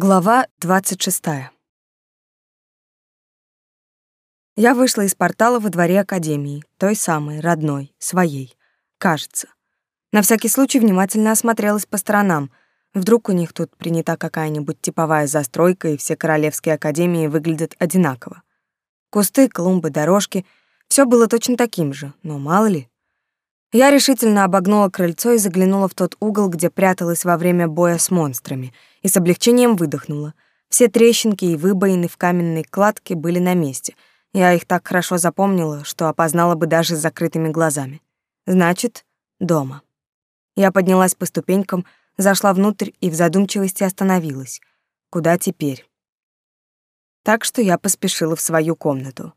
Глава 26. Я вышла из портала во дворе академии, той самой, родной, своей, кажется. На всякий случай внимательно осмотрелась по сторонам. Вдруг у них тут принята какая-нибудь типовая застройка, и все королевские академии выглядят одинаково. Кусты, клумбы, дорожки — все было точно таким же, но мало ли. Я решительно обогнула крыльцо и заглянула в тот угол, где пряталась во время боя с монстрами, и с облегчением выдохнула. Все трещинки и выбоины в каменной кладке были на месте. Я их так хорошо запомнила, что опознала бы даже с закрытыми глазами. Значит, дома. Я поднялась по ступенькам, зашла внутрь и в задумчивости остановилась. Куда теперь? Так что я поспешила в свою комнату.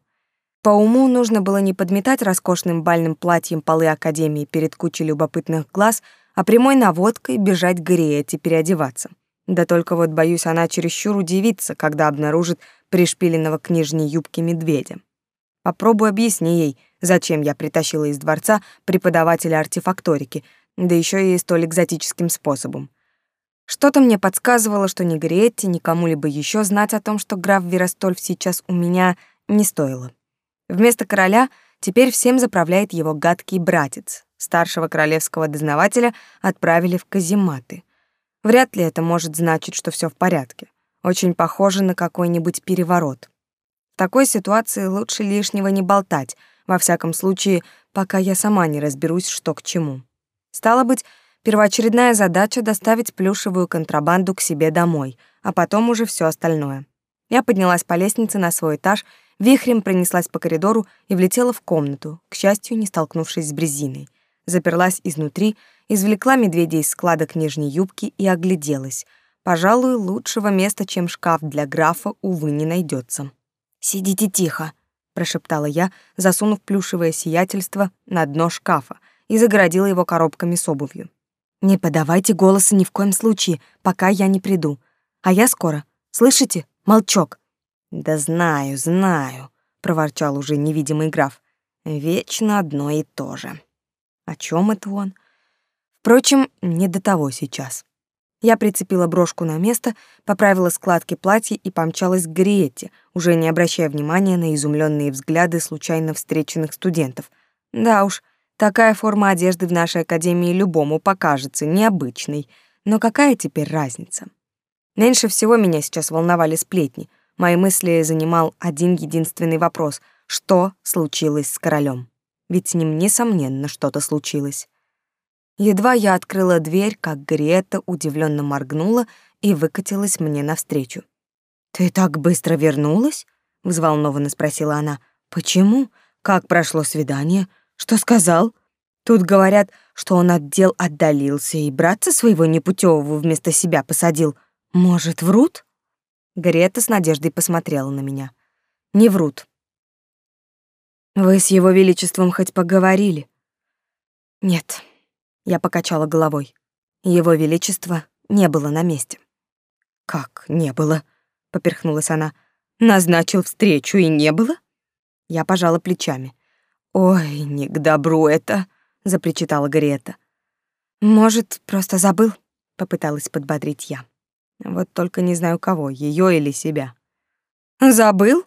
По уму нужно было не подметать роскошным бальным платьем полы академии перед кучей любопытных глаз, а прямой наводкой бежать к Гриэте переодеваться. Да только вот, боюсь, она чересчур удивится, когда обнаружит пришпиленного к нижней юбке медведя. Попробуй объясни ей, зачем я притащила из дворца преподавателя артефакторики, да еще и столь экзотическим способом. Что-то мне подсказывало, что ни Гриетте, ни кому-либо еще знать о том, что граф Веростольф сейчас у меня, не стоило. Вместо короля теперь всем заправляет его гадкий братец. Старшего королевского дознавателя отправили в казематы. Вряд ли это может значить, что все в порядке. Очень похоже на какой-нибудь переворот. В такой ситуации лучше лишнего не болтать, во всяком случае, пока я сама не разберусь, что к чему. Стало быть, первоочередная задача — доставить плюшевую контрабанду к себе домой, а потом уже все остальное. Я поднялась по лестнице на свой этаж Вихрем пронеслась по коридору и влетела в комнату, к счастью, не столкнувшись с Брезиной. Заперлась изнутри, извлекла медведя из складок нижней юбки и огляделась. Пожалуй, лучшего места, чем шкаф для графа, увы, не найдется. «Сидите тихо», — прошептала я, засунув плюшевое сиятельство на дно шкафа и загородила его коробками с обувью. «Не подавайте голоса ни в коем случае, пока я не приду. А я скоро. Слышите? Молчок. «Да знаю, знаю», — проворчал уже невидимый граф. «Вечно одно и то же». О чем это он? Впрочем, не до того сейчас. Я прицепила брошку на место, поправила складки платья и помчалась к Гриетте, уже не обращая внимания на изумленные взгляды случайно встреченных студентов. Да уж, такая форма одежды в нашей академии любому покажется необычной, но какая теперь разница? Меньше всего меня сейчас волновали сплетни — Мои мысли занимал один единственный вопрос — что случилось с королем? Ведь с ним, несомненно, что-то случилось. Едва я открыла дверь, как Грета удивленно моргнула и выкатилась мне навстречу. «Ты так быстро вернулась?» — взволнованно спросила она. «Почему? Как прошло свидание? Что сказал?» Тут говорят, что он от дел отдалился и братца своего непутевого вместо себя посадил. Может, врут?» Грета с надеждой посмотрела на меня. Не врут. Вы с его величеством хоть поговорили? Нет. Я покачала головой. Его величество не было на месте. Как не было? поперхнулась она. Назначил встречу и не было? Я пожала плечами. Ой, не к добру это, запричитала Грета. Может, просто забыл, попыталась подбодрить я. Вот только не знаю кого, ее или себя. Забыл?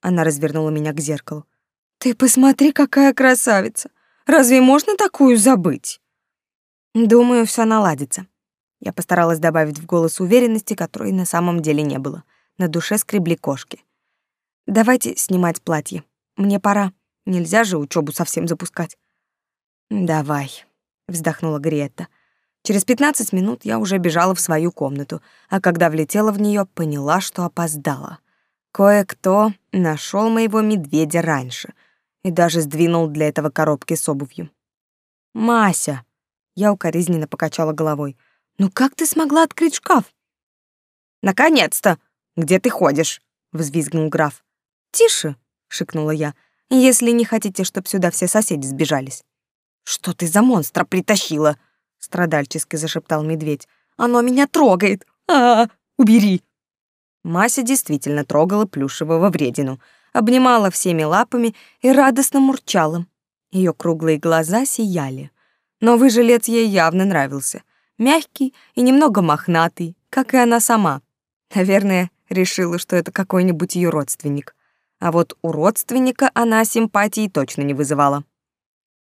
Она развернула меня к зеркалу. Ты посмотри, какая красавица. Разве можно такую забыть? Думаю, все наладится. Я постаралась добавить в голос уверенности, которой на самом деле не было. На душе скребли кошки. Давайте снимать платье. Мне пора. Нельзя же учебу совсем запускать. Давай, вздохнула Гриетта. Через 15 минут я уже бежала в свою комнату, а когда влетела в нее, поняла, что опоздала. Кое-кто нашел моего медведя раньше и даже сдвинул для этого коробки с обувью. «Мася!» — я укоризненно покачала головой. «Ну как ты смогла открыть шкаф?» «Наконец-то! Где ты ходишь?» — взвизгнул граф. «Тише!» — шикнула я. «Если не хотите, чтобы сюда все соседи сбежались». «Что ты за монстра притащила?» страдальчески зашептал медведь. Оно меня трогает. А, -а, -а убери. Мася действительно трогала плюшевого вредину, обнимала всеми лапами и радостно мурчала. Ее круглые глаза сияли. Новый жилец ей явно нравился. Мягкий и немного мохнатый, как и она сама. Наверное, решила, что это какой-нибудь ее родственник. А вот у родственника она симпатии точно не вызывала.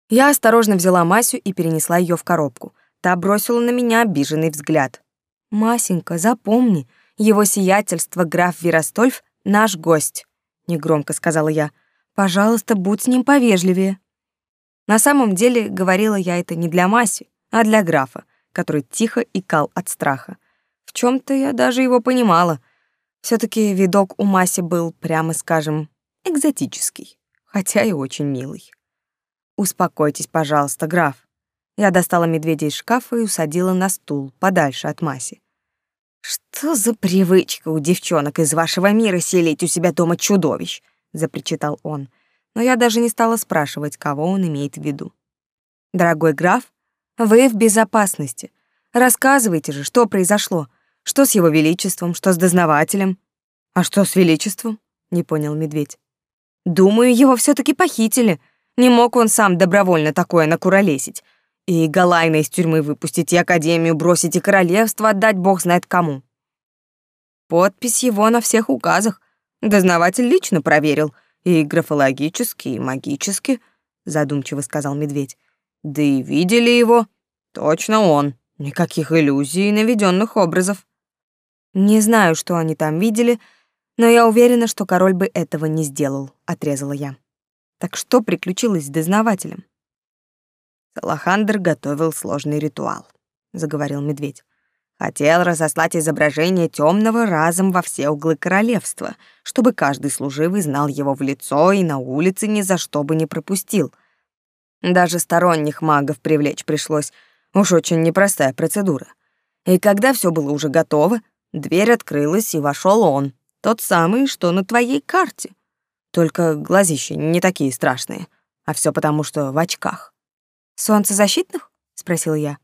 Я осторожно взяла Масю и перенесла ее в коробку. Та бросила на меня обиженный взгляд. «Масенька, запомни, его сиятельство граф Веростольф — наш гость», — негромко сказала я. «Пожалуйста, будь с ним повежливее». На самом деле, говорила я это не для Маси, а для графа, который тихо икал от страха. В чем то я даже его понимала. все таки видок у Маси был, прямо скажем, экзотический, хотя и очень милый. «Успокойтесь, пожалуйста, граф». Я достала медведя из шкафа и усадила на стул, подальше от Маси. «Что за привычка у девчонок из вашего мира селить у себя дома чудовищ?» — запричитал он. Но я даже не стала спрашивать, кого он имеет в виду. «Дорогой граф, вы в безопасности. Рассказывайте же, что произошло. Что с его величеством, что с дознавателем?» «А что с величеством?» — не понял медведь. «Думаю, его все таки похитили. Не мог он сам добровольно такое накуролесить. И Галайна из тюрьмы выпустить, и Академию бросить, и королевство отдать бог знает кому. Подпись его на всех указах. Дознаватель лично проверил. И графологически, и магически, задумчиво сказал медведь. Да и видели его. Точно он. Никаких иллюзий и наведенных образов. Не знаю, что они там видели, но я уверена, что король бы этого не сделал, отрезала я. Так что приключилось с дознавателем? Салахандр готовил сложный ритуал, заговорил медведь. Хотел разослать изображение темного разом во все углы королевства, чтобы каждый служивый знал его в лицо и на улице ни за что бы не пропустил. Даже сторонних магов привлечь пришлось. Уж очень непростая процедура. И когда все было уже готово, дверь открылась, и вошел он, тот самый, что на твоей карте. Только глазища не такие страшные, а все потому, что в очках. Солнцезащитных? спросил я.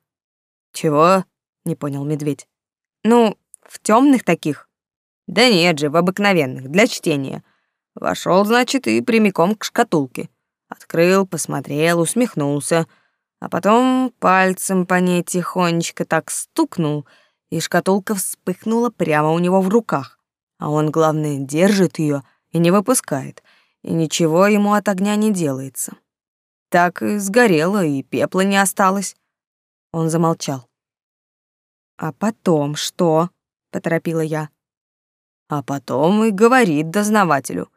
Чего? не понял медведь. Ну, в темных таких. Да нет же, в обыкновенных, для чтения. Вошел, значит, и прямиком к шкатулке. Открыл, посмотрел, усмехнулся, а потом пальцем по ней тихонечко так стукнул, и шкатулка вспыхнула прямо у него в руках. А он, главное, держит ее и не выпускает, и ничего ему от огня не делается. Так и сгорело, и пепла не осталось. Он замолчал. «А потом что?» — поторопила я. А потом и говорит дознавателю.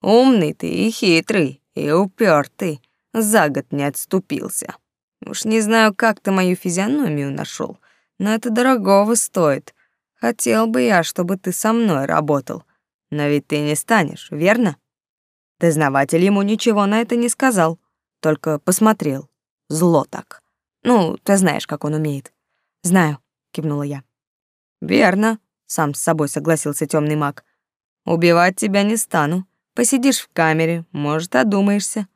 «Умный ты и хитрый, и упертый, за год не отступился. Уж не знаю, как ты мою физиономию нашел, но это дорогого стоит. Хотел бы я, чтобы ты со мной работал, но ведь ты не станешь, верно?» Дознаватель ему ничего на это не сказал только посмотрел. Зло так. Ну, ты знаешь, как он умеет. Знаю, кивнула я. Верно, сам с собой согласился темный маг. Убивать тебя не стану. Посидишь в камере, может, одумаешься.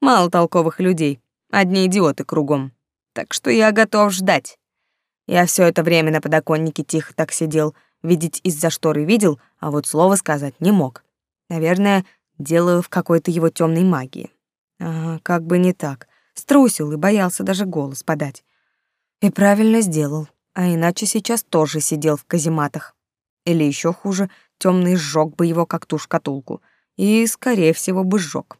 Мало толковых людей, одни идиоты кругом. Так что я готов ждать. Я все это время на подоконнике тихо так сидел, видеть из-за шторы видел, а вот слова сказать не мог. Наверное, дело в какой-то его темной магии. Ага, как бы не так. Струсил и боялся даже голос подать. И правильно сделал. А иначе сейчас тоже сидел в казематах. Или еще хуже, темный сжег бы его как ту шкатулку. И, скорее всего, бы сжег.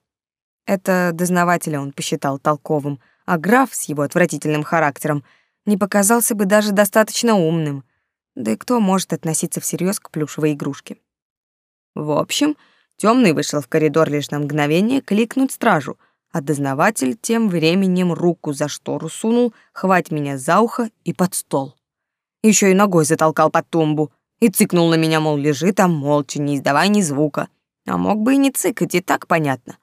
Это дознавателя он посчитал толковым, а граф с его отвратительным характером не показался бы даже достаточно умным. Да и кто может относиться всерьез к плюшевой игрушке? В общем, темный вышел в коридор лишь на мгновение кликнуть стражу — а дознаватель тем временем руку за штору сунул, хвать меня за ухо и под стол. Еще и ногой затолкал под тумбу и цыкнул на меня, мол, лежи там молча, не издавай ни звука. А мог бы и не цыкать, и так понятно.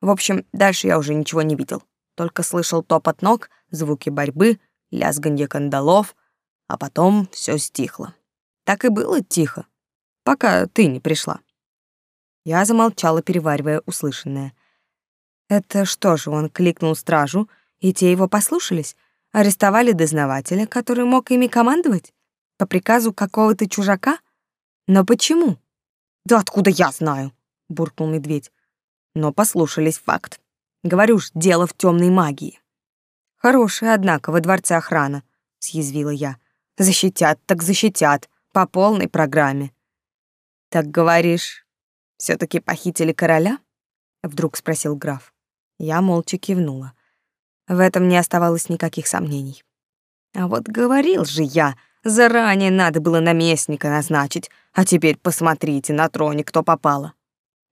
В общем, дальше я уже ничего не видел. Только слышал топот ног, звуки борьбы, лязганье кандалов, а потом все стихло. Так и было тихо, пока ты не пришла. Я замолчала, переваривая услышанное. Это что же, он кликнул стражу, и те его послушались? Арестовали дознавателя, который мог ими командовать? По приказу какого-то чужака? Но почему? Да откуда я знаю? буркнул медведь. Но послушались факт. Говорю ж, дело в темной магии. Хорошая, однако, во дворце охрана, съязвила я. Защитят так защитят, по полной программе. Так говоришь, все таки похитили короля? Вдруг спросил граф. Я молча кивнула. В этом не оставалось никаких сомнений. А вот говорил же я, заранее надо было наместника назначить, а теперь посмотрите на троне, кто попало.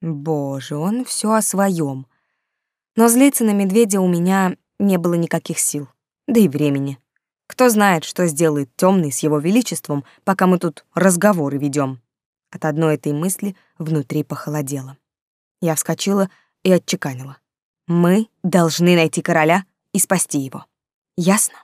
Боже, он все о своем. Но злиться на медведя у меня не было никаких сил, да и времени. Кто знает, что сделает темный с его величеством, пока мы тут разговоры ведем. От одной этой мысли внутри похолодело. Я вскочила и отчеканила. Мы должны найти короля и спасти его. Ясно?